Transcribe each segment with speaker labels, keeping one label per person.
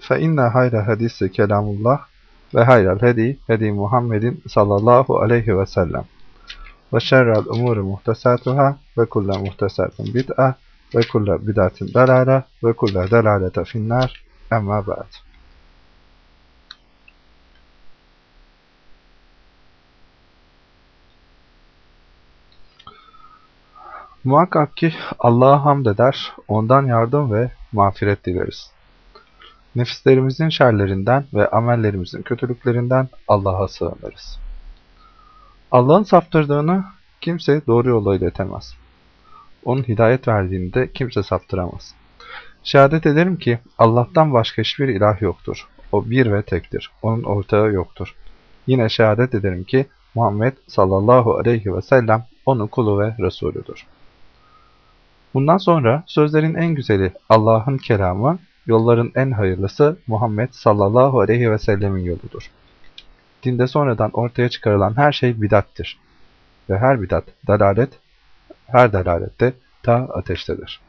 Speaker 1: fe inne hayra hadisi kelamullah ve hayral hedi hedi Muhammedin sallallahu aleyhi ve sellem. Ve şerrel umuri muhtesatuhâ ve kulle muhtesatin bid'a ve kulle bid'atin dalâle ve kulle dalâlete finnâr. Emma ba'd. Muhakkak ki Allah'a hamd eder, ondan yardım ve mağfiret dileriz. Nefislerimizin şerlerinden ve amellerimizin kötülüklerinden Allah'a sığınırız. Allah'ın saptırdığını kimse doğru yola iletemez. Onun hidayet verdiğini de kimse saptıramaz. Şehadet ederim ki Allah'tan başka hiçbir ilah yoktur. O bir ve tektir. Onun ortağı yoktur. Yine şehadet ederim ki Muhammed sallallahu aleyhi ve sellem onun kulu ve Resulüdür. Bundan sonra sözlerin en güzeli Allah'ın kelamı, yolların en hayırlısı Muhammed sallallahu aleyhi ve sellemin yoludur. Dinde sonradan ortaya çıkarılan her şey bidattir. Ve her bidat dalalet, her dalalette ta ateştedir.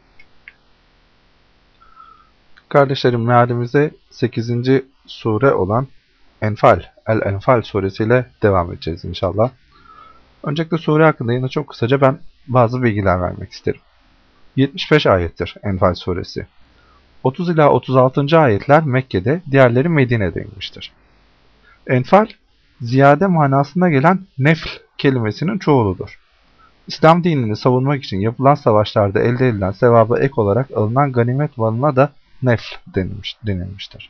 Speaker 1: Kardeşlerim mealimize 8. sure olan Enfal, El-Enfal suresiyle devam edeceğiz inşallah. Öncelikle sure hakkında yine çok kısaca ben bazı bilgiler vermek isterim. 75 ayettir Enfal suresi. 30 ila 36. ayetler Mekke'de, diğerleri Medine'de inmiştir. Enfal, ziyade manasında gelen nefl kelimesinin çoğuludur. İslam dinini savunmak için yapılan savaşlarda elde edilen sevaba ek olarak alınan ganimet malına da nefl denilmiş, denilmiştir.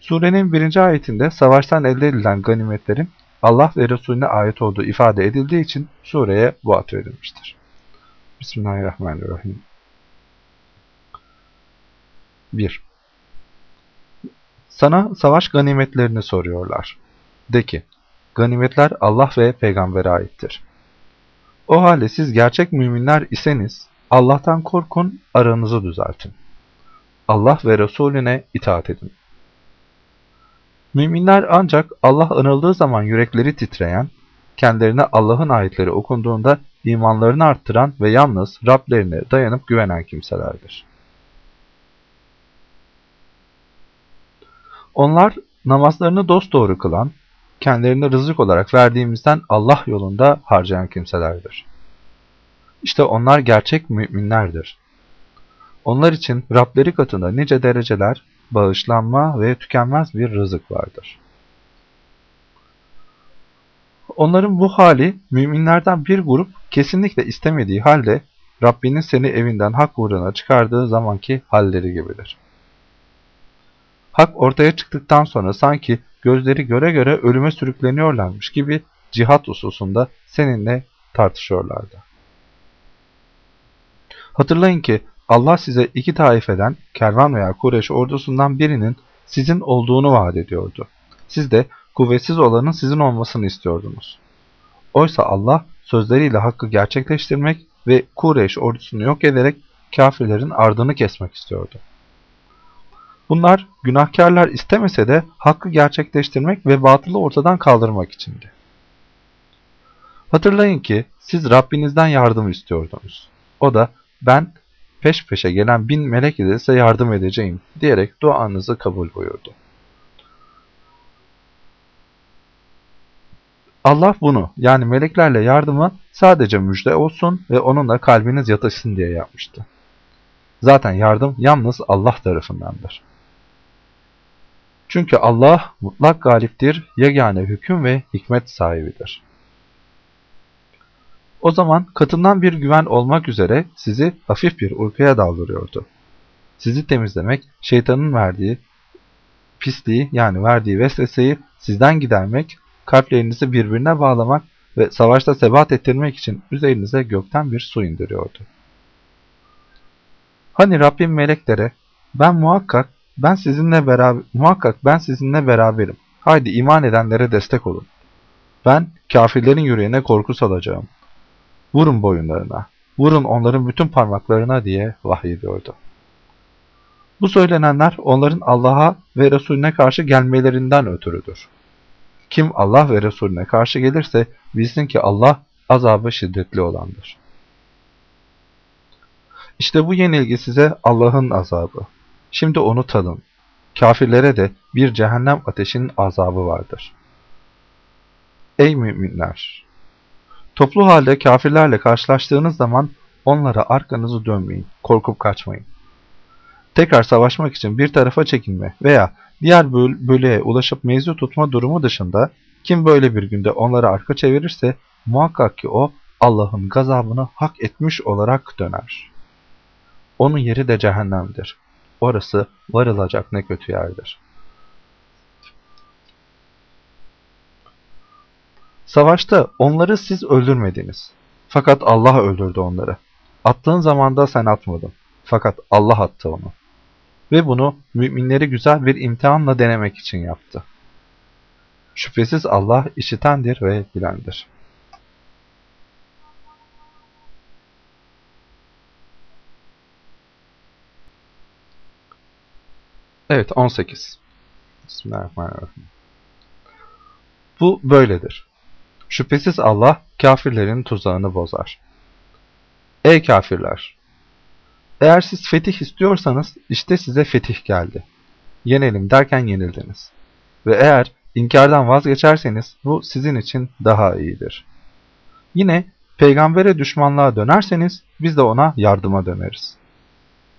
Speaker 1: Surenin birinci ayetinde savaştan elde edilen ganimetlerin Allah ve Resulüne ait olduğu ifade edildiği için sureye bu ad verilmiştir. Bismillahirrahmanirrahim. 1. Sana savaş ganimetlerini soruyorlar. De ki, ganimetler Allah ve peygambere aittir. O halde siz gerçek müminler iseniz, Allah'tan korkun, aranızı düzeltin. Allah ve Resulüne itaat edin. Müminler ancak Allah anıldığı zaman yürekleri titreyen, kendilerine Allah'ın ayetleri okunduğunda imanlarını arttıran ve yalnız Rablerine dayanıp güvenen kimselerdir. Onlar namazlarını dosdoğru kılan, kendilerine rızık olarak verdiğimizden Allah yolunda harcayan kimselerdir. İşte onlar gerçek müminlerdir. Onlar için Rableri katında nice dereceler, bağışlanma ve tükenmez bir rızık vardır. Onların bu hali müminlerden bir grup kesinlikle istemediği halde Rabbinin seni evinden hak uğruna çıkardığı zamanki halleri gibidir. Hak ortaya çıktıktan sonra sanki gözleri göre göre ölüme sürükleniyorlarmış gibi cihat hususunda seninle tartışıyorlardı. Hatırlayın ki Allah size iki taifeden kervan veya Kureş ordusundan birinin sizin olduğunu vaat ediyordu. Siz de kuvvetsiz olanın sizin olmasını istiyordunuz. Oysa Allah sözleriyle hakkı gerçekleştirmek ve Kureyş ordusunu yok ederek kafirlerin ardını kesmek istiyordu. Bunlar günahkarlar istemese de hakkı gerçekleştirmek ve batılı ortadan kaldırmak içindi. Hatırlayın ki siz Rabbinizden yardım istiyordunuz. O da ben peş peşe gelen bin melek ile size yardım edeceğim diyerek duanızı kabul buyurdu. Allah bunu yani meleklerle yardımı sadece müjde olsun ve onunla kalbiniz yatışsın diye yapmıştı. Zaten yardım yalnız Allah tarafındandır. Çünkü Allah mutlak galiptir, yegane hüküm ve hikmet sahibidir. O zaman katından bir güven olmak üzere sizi hafif bir uykuya daldırıyordu. Sizi temizlemek, şeytanın verdiği pisliği yani verdiği vesveseyi sizden gidermek, kalplerinizi birbirine bağlamak ve savaşta sebat ettirmek için üzerinize gökten bir su indiriyordu. Hani Rabbim meleklere, ben muhakkak ben sizinle beraber muhakkak ben sizinle beraberim. Haydi iman edenlere destek olun. Ben kafirlerin yüreğine korku salacağım. Vurun boyunlarına, vurun onların bütün parmaklarına diye vahyediyordu. Bu söylenenler onların Allah'a ve Resulüne karşı gelmelerinden ötürüdür. Kim Allah ve Resulüne karşı gelirse bilsin ki Allah azabı şiddetli olandır. İşte bu yenilgi size Allah'ın azabı. Şimdi onu tadın. Kafirlere de bir cehennem ateşinin azabı vardır. Ey müminler! Toplu halde kafirlerle karşılaştığınız zaman onlara arkanızı dönmeyin, korkup kaçmayın. Tekrar savaşmak için bir tarafa çekilme veya diğer böl bölüğe ulaşıp mevzu tutma durumu dışında kim böyle bir günde onlara arka çevirirse muhakkak ki o Allah'ın gazabını hak etmiş olarak döner. Onun yeri de cehennemdir. Orası varılacak ne kötü yerdir. Savaşta onları siz öldürmediniz. Fakat Allah öldürdü onları. Attığın zamanda sen atmadın. Fakat Allah attı onu. Ve bunu müminleri güzel bir imtihanla denemek için yaptı. Şüphesiz Allah işitendir ve bilendir. Evet 18. Bismillahirrahmanirrahim. Bu böyledir. Şüphesiz Allah kafirlerin tuzağını bozar. Ey kafirler! Eğer siz fetih istiyorsanız işte size fetih geldi. Yenelim derken yenildiniz. Ve eğer inkardan vazgeçerseniz bu sizin için daha iyidir. Yine peygambere düşmanlığa dönerseniz biz de ona yardıma döneriz.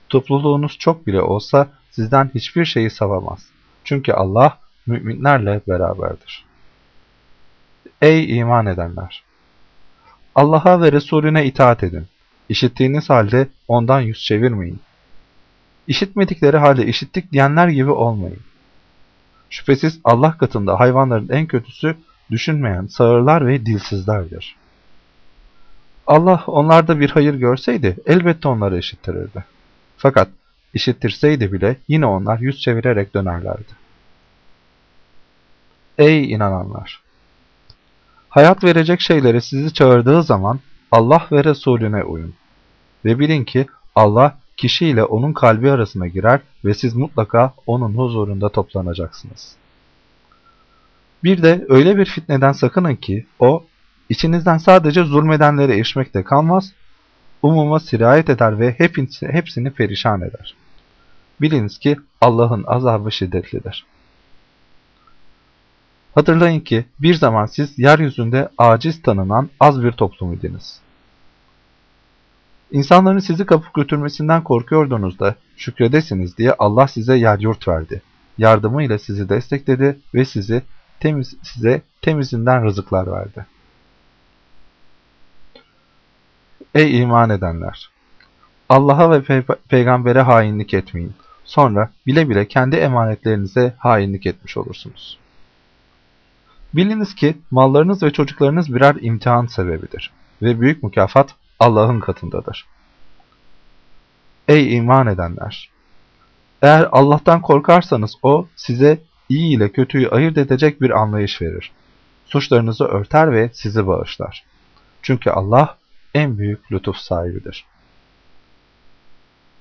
Speaker 1: Topluluğunuz çok bile olsa sizden hiçbir şeyi savamaz. Çünkü Allah müminlerle beraberdir. Ey iman edenler! Allah'a ve Resulüne itaat edin. İşittiğiniz halde ondan yüz çevirmeyin. İşitmedikleri halde işittik diyenler gibi olmayın. Şüphesiz Allah katında hayvanların en kötüsü düşünmeyen sağırlar ve dilsizlerdir. Allah onlarda bir hayır görseydi elbette onları işittirirdi. Fakat işittirseydi bile yine onlar yüz çevirerek dönerlerdi. Ey inananlar! Hayat verecek şeylere sizi çağırdığı zaman Allah ve Resulüne uyun. Ve bilin ki Allah kişiyle onun kalbi arasına girer ve siz mutlaka onun huzurunda toplanacaksınız. Bir de öyle bir fitneden sakının ki o içinizden sadece zulmedenlere erişmekte kalmaz, umuma sirayet eder ve hepsini perişan eder. Biliniz ki Allah'ın azabı şiddetlidir. Hatırlayın ki bir zaman siz yeryüzünde aciz tanınan az bir toplum idiniz. İnsanların sizi kapıp götürmesinden korkuyordunuz da şükredesiniz diye Allah size yer yurt verdi. Yardımıyla sizi destekledi ve sizi temiz, size temizinden rızıklar verdi. Ey iman edenler! Allah'a ve pe peygambere hainlik etmeyin. Sonra bile bile kendi emanetlerinize hainlik etmiş olursunuz. Biliniz ki mallarınız ve çocuklarınız birer imtihan sebebidir ve büyük mükafat Allah'ın katındadır. Ey iman edenler! Eğer Allah'tan korkarsanız O size iyi ile kötüyü ayırt edecek bir anlayış verir. Suçlarınızı örter ve sizi bağışlar. Çünkü Allah en büyük lütuf sahibidir.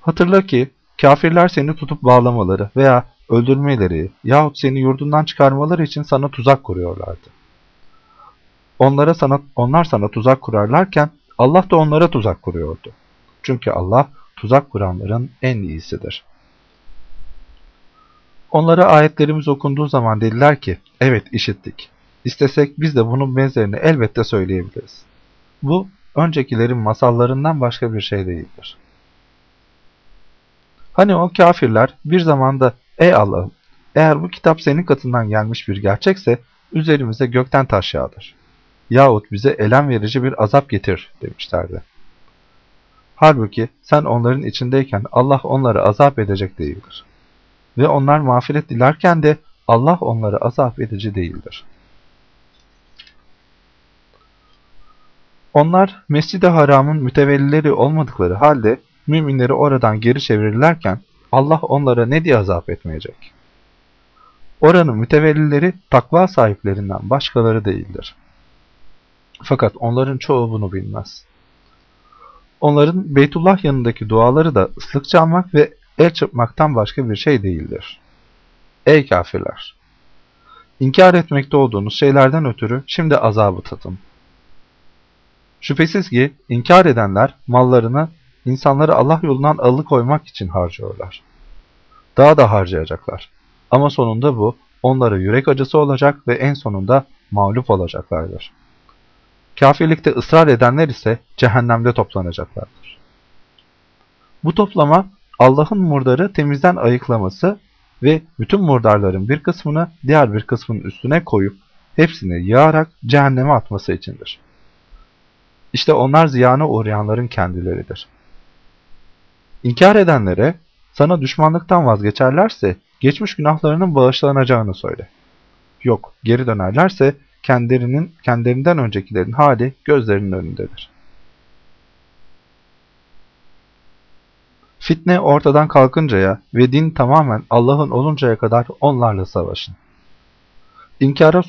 Speaker 1: Hatırla ki kafirler seni tutup bağlamaları veya öldürmeleri yahut seni yurdundan çıkarmaları için sana tuzak kuruyorlardı. Onlara sana, onlar sana tuzak kurarlarken Allah da onlara tuzak kuruyordu. Çünkü Allah tuzak kuranların en iyisidir. Onlara ayetlerimiz okunduğu zaman dediler ki, evet işittik. İstesek biz de bunun benzerini elbette söyleyebiliriz. Bu, öncekilerin masallarından başka bir şey değildir. Hani o kafirler bir zamanda, ey Allah'ım, eğer bu kitap senin katından gelmiş bir gerçekse, üzerimize gökten taş yağdır yahut bize elem verici bir azap getir demişlerdi. Halbuki sen onların içindeyken Allah onları azap edecek değildir. Ve onlar mağfiret dilerken de Allah onları azap edici değildir. Onlar Mescid-i Haram'ın mütevellileri olmadıkları halde müminleri oradan geri çevirirlerken Allah onlara ne diye azap etmeyecek? Oranın mütevellileri takva sahiplerinden başkaları değildir. Fakat onların çoğu bunu bilmez. Onların Beytullah yanındaki duaları da ıslık çalmak ve el çırpmaktan başka bir şey değildir. Ey kafirler! İnkar etmekte olduğunuz şeylerden ötürü şimdi azabı tadın. Şüphesiz ki inkar edenler mallarını insanları Allah yolundan alıkoymak için harcıyorlar. Daha da harcayacaklar. Ama sonunda bu onlara yürek acısı olacak ve en sonunda mağlup olacaklardır. Kafirlikte ısrar edenler ise cehennemde toplanacaklardır. Bu toplama Allah'ın murdarı temizden ayıklaması ve bütün murdarların bir kısmını diğer bir kısmının üstüne koyup hepsini yağarak cehenneme atması içindir. İşte onlar ziyana uğrayanların kendileridir. İnkar edenlere sana düşmanlıktan vazgeçerlerse geçmiş günahlarının bağışlanacağını söyle. Yok, geri dönerlerse kendilerinin kendilerinden öncekilerin hali gözlerinin önündedir. Fitne ortadan kalkıncaya ve din tamamen Allah'ın oluncaya kadar onlarla savaşın. İnkara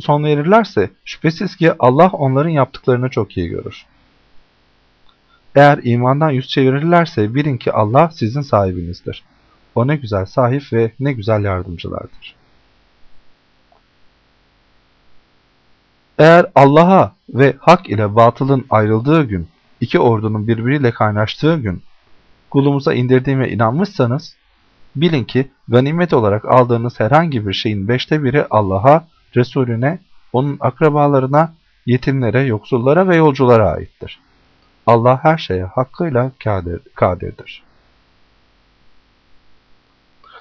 Speaker 1: son verirlerse şüphesiz ki Allah onların yaptıklarını çok iyi görür. Eğer imandan yüz çevirirlerse bilin ki Allah sizin sahibinizdir. O ne güzel sahip ve ne güzel yardımcılardır. Eğer Allah'a ve hak ile batılın ayrıldığı gün, iki ordunun birbiriyle kaynaştığı gün, kulumuza indirdiğime inanmışsanız, bilin ki ganimet olarak aldığınız herhangi bir şeyin beşte biri Allah'a, Resulüne, onun akrabalarına, yetimlere, yoksullara ve yolculara aittir. Allah her şeye hakkıyla kadir, kadirdir.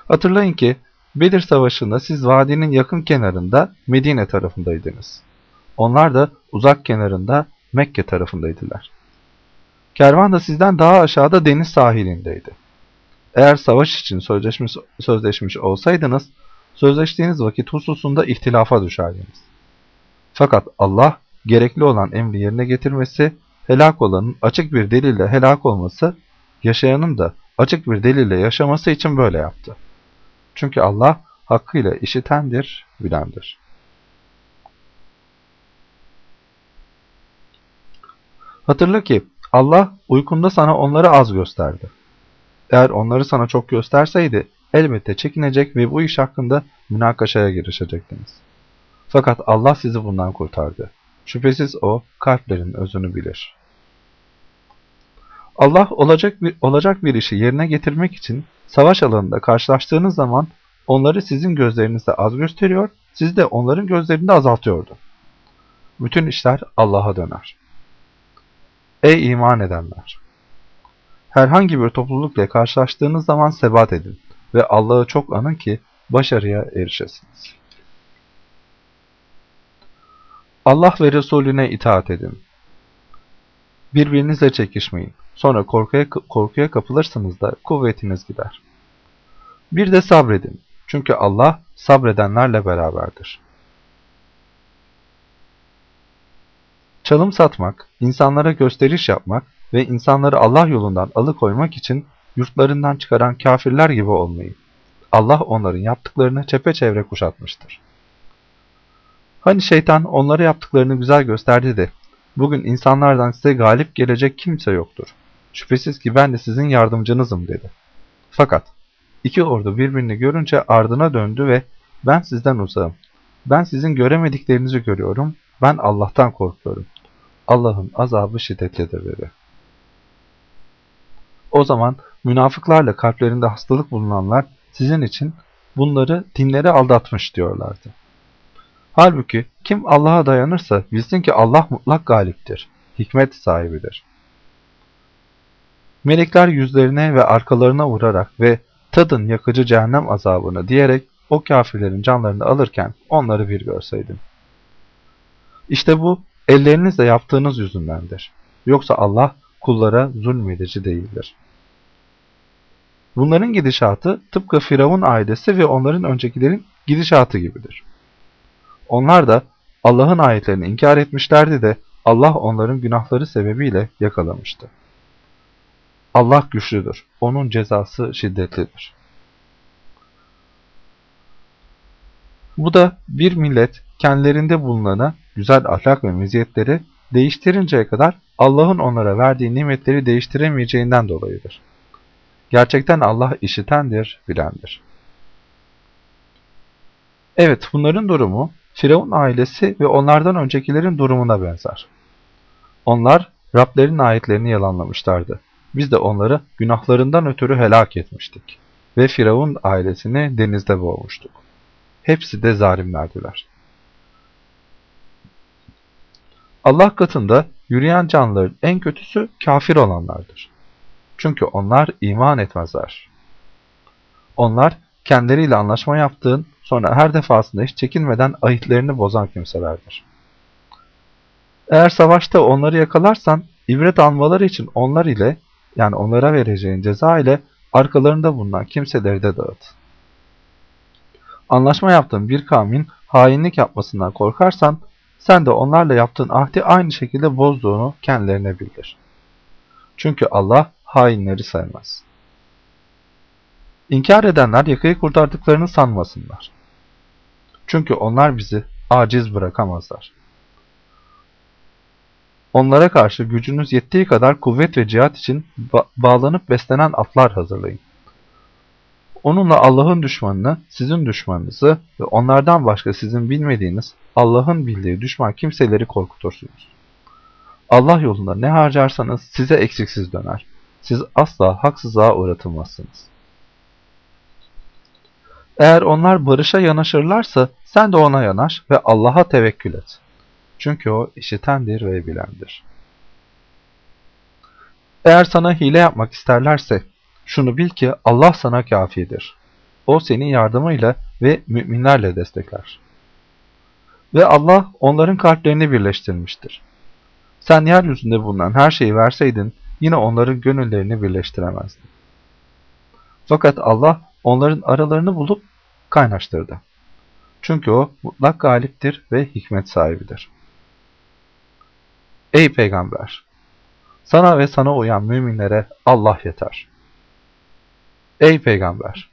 Speaker 1: Hatırlayın ki Bedir Savaşı'nda siz vadinin yakın kenarında Medine tarafındaydınız. Onlar da uzak kenarında Mekke tarafındaydılar. Kervan da sizden daha aşağıda deniz sahilindeydi. Eğer savaş için sözleşmiş, sözleşmiş olsaydınız, sözleştiğiniz vakit hususunda ihtilafa düşerdiniz. Fakat Allah gerekli olan emri yerine getirmesi, helak olanın açık bir delille helak olması, yaşayanın da açık bir delille yaşaması için böyle yaptı. Çünkü Allah hakkıyla işitendir, bilendir. Hatırla ki Allah uykunda sana onları az gösterdi. Eğer onları sana çok gösterseydi elbette çekinecek ve bu iş hakkında münakaşaya girişecektiniz. Fakat Allah sizi bundan kurtardı. Şüphesiz O kalplerin özünü bilir. Allah olacak bir, olacak bir işi yerine getirmek için savaş alanında karşılaştığınız zaman onları sizin gözlerinizde az gösteriyor, siz de onların gözlerinde azaltıyordu. Bütün işler Allah'a döner. Ey iman edenler! Herhangi bir toplulukla karşılaştığınız zaman sebat edin ve Allah'ı çok anın ki başarıya erişesiniz. Allah ve Resulüne itaat edin. Birbirinizle çekişmeyin. Sonra korkuya, korkuya kapılırsınız da kuvvetiniz gider. Bir de sabredin. Çünkü Allah sabredenlerle beraberdir. Çalım satmak, insanlara gösteriş yapmak ve insanları Allah yolundan alıkoymak için yurtlarından çıkaran kafirler gibi olmayın. Allah onların yaptıklarını çepeçevre kuşatmıştır. Hani şeytan onlara yaptıklarını güzel gösterdi de, bugün insanlardan size galip gelecek kimse yoktur. Şüphesiz ki ben de sizin yardımcınızım dedi. Fakat iki ordu birbirini görünce ardına döndü ve ben sizden uzağım. Ben sizin göremediklerinizi görüyorum. Ben Allah'tan korkuyorum. Allah'ın azabı şiddetlidir dedi. O zaman münafıklarla kalplerinde hastalık bulunanlar sizin için bunları dinlere aldatmış diyorlardı. Halbuki kim Allah'a dayanırsa bilsin ki Allah mutlak galiptir, hikmet sahibidir. Melekler yüzlerine ve arkalarına vurarak ve tadın yakıcı cehennem azabını diyerek o kafirlerin canlarını alırken onları bir görseydin. İşte bu ellerinizle yaptığınız yüzündendir. Yoksa Allah kullara zulmedici değildir. Bunların gidişatı tıpkı Firavun ailesi ve onların öncekilerin gidişatı gibidir. Onlar da Allah'ın ayetlerini inkar etmişlerdi de Allah onların günahları sebebiyle yakalamıştı. Allah güçlüdür. Onun cezası şiddetlidir. Bu da bir millet kendilerinde bulunana güzel ahlak ve meziyetleri değiştirinceye kadar Allah'ın onlara verdiği nimetleri değiştiremeyeceğinden dolayıdır. Gerçekten Allah işitendir, bilendir. Evet, bunların durumu Firavun ailesi ve onlardan öncekilerin durumuna benzer. Onlar Rablerin ayetlerini yalanlamışlardı. Biz de onları günahlarından ötürü helak etmiştik. Ve Firavun ailesini denizde boğmuştuk. Hepsi de zalimlerdiler. Allah katında yürüyen canlıların en kötüsü kafir olanlardır. Çünkü onlar iman etmezler. Onlar kendileriyle anlaşma yaptığın, sonra her defasında hiç çekinmeden ahitlerini bozan kimselerdir. Eğer savaşta onları yakalarsan, ibret almaları için onlar ile, yani onlara vereceğin ceza ile arkalarında bulunan kimseleri de dağıt. Anlaşma yaptığın bir kavmin hainlik yapmasından korkarsan, sen de onlarla yaptığın ahdi aynı şekilde bozduğunu kendilerine bildir. Çünkü Allah hainleri sevmez. İnkar edenler yakayı kurtardıklarını sanmasınlar. Çünkü onlar bizi aciz bırakamazlar. Onlara karşı gücünüz yettiği kadar kuvvet ve cihat için ba bağlanıp beslenen atlar hazırlayın. Onunla Allah'ın düşmanını, sizin düşmanınızı ve onlardan başka sizin bilmediğiniz Allah'ın bildiği düşman kimseleri korkutursunuz. Allah yolunda ne harcarsanız size eksiksiz döner. Siz asla haksızlığa uğratılmazsınız. Eğer onlar barışa yanaşırlarsa sen de ona yanaş ve Allah'a tevekkül et. Çünkü o işitendir ve bilendir. Eğer sana hile yapmak isterlerse şunu bil ki Allah sana kafidir. O senin yardımıyla ve müminlerle destekler. Ve Allah onların kalplerini birleştirmiştir. Sen yeryüzünde bulunan her şeyi verseydin yine onların gönüllerini birleştiremezdin. Fakat Allah onların aralarını bulup kaynaştırdı. Çünkü o mutlak galiptir ve hikmet sahibidir. Ey peygamber! Sana ve sana uyan müminlere Allah yeter. Ey peygamber!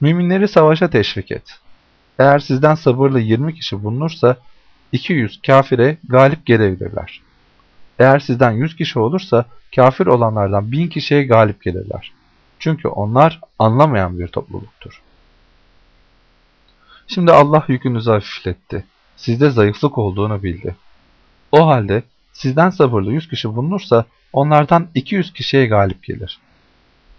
Speaker 1: Müminleri savaşa teşvik et. Eğer sizden sabırlı 20 kişi bulunursa 200 kafire galip gelebilirler. Eğer sizden 100 kişi olursa kafir olanlardan 1000 kişiye galip gelirler. Çünkü onlar anlamayan bir topluluktur. Şimdi Allah yükünüzü hafifletti. Sizde zayıflık olduğunu bildi. O halde sizden sabırlı 100 kişi bulunursa onlardan 200 kişiye galip gelir.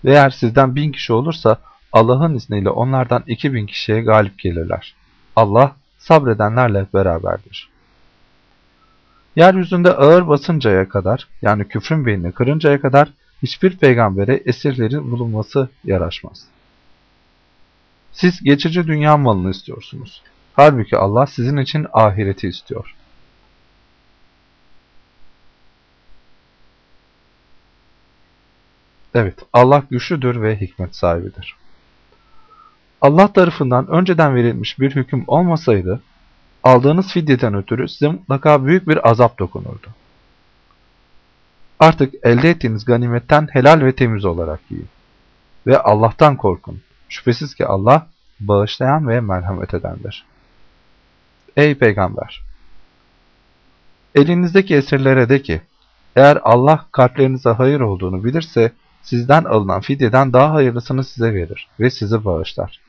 Speaker 1: Eğer sizden 1000 kişi olursa Allah'ın izniyle onlardan 2000 kişiye galip gelirler. Allah sabredenlerle beraberdir. Yeryüzünde ağır basıncaya kadar yani küfrün beynini kırıncaya kadar hiçbir peygambere esirlerin bulunması yaraşmaz. Siz geçici dünya malını istiyorsunuz. Halbuki Allah sizin için ahireti istiyor. Evet, Allah güçlüdür ve hikmet sahibidir. Allah tarafından önceden verilmiş bir hüküm olmasaydı, aldığınız fidyeden ötürü size mutlaka büyük bir azap dokunurdu. Artık elde ettiğiniz ganimetten helal ve temiz olarak yiyin. Ve Allah'tan korkun. Şüphesiz ki Allah bağışlayan ve merhamet edendir. Ey Peygamber! Elinizdeki esirlere de ki, eğer Allah kalplerinize hayır olduğunu bilirse, sizden alınan fidyeden daha hayırlısını size verir ve sizi bağışlar.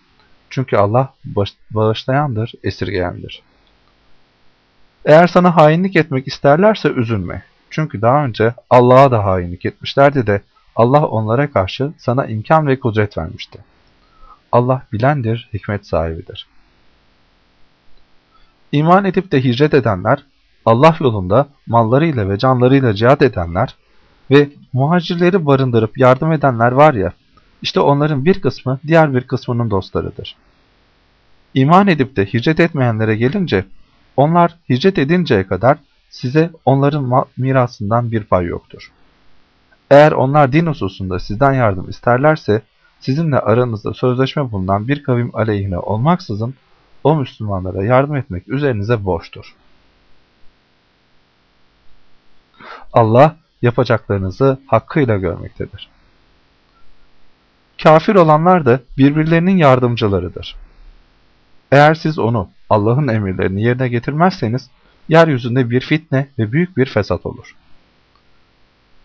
Speaker 1: Çünkü Allah bağışlayandır, esirgeyendir. Eğer sana hainlik etmek isterlerse üzülme. Çünkü daha önce Allah'a da hainlik etmişlerdi de Allah onlara karşı sana imkan ve kudret vermişti. Allah bilendir, hikmet sahibidir. İman edip de hicret edenler, Allah yolunda mallarıyla ve canlarıyla cihat edenler ve muhacirleri barındırıp yardım edenler var ya, işte onların bir kısmı diğer bir kısmının dostlarıdır. İman edip de hicret etmeyenlere gelince, onlar hicret edinceye kadar size onların mirasından bir pay yoktur. Eğer onlar din hususunda sizden yardım isterlerse, sizinle aranızda sözleşme bulunan bir kavim aleyhine olmaksızın, o Müslümanlara yardım etmek üzerinize borçtur. Allah, yapacaklarınızı hakkıyla görmektedir. Kafir olanlar da birbirlerinin yardımcılarıdır. Eğer siz onu, Allah'ın emirlerini yerine getirmezseniz, yeryüzünde bir fitne ve büyük bir fesat olur.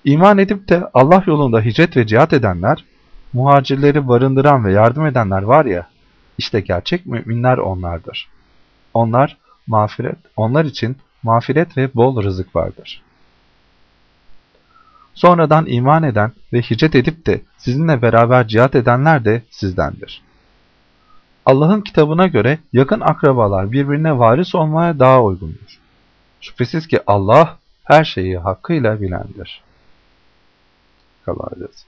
Speaker 1: İman edip de Allah yolunda hicret ve cihat edenler, muhacirleri barındıran ve yardım edenler var ya, işte gerçek müminler onlardır. Onlar mağfiret, onlar için mağfiret ve bol rızık vardır. Sonradan iman eden ve hicret edip de sizinle beraber cihat edenler de sizdendir. Allah'ın kitabına göre yakın akrabalar birbirine varis olmaya daha uygundur. Şüphesiz ki Allah her şeyi hakkıyla bilendir. Kalacağız.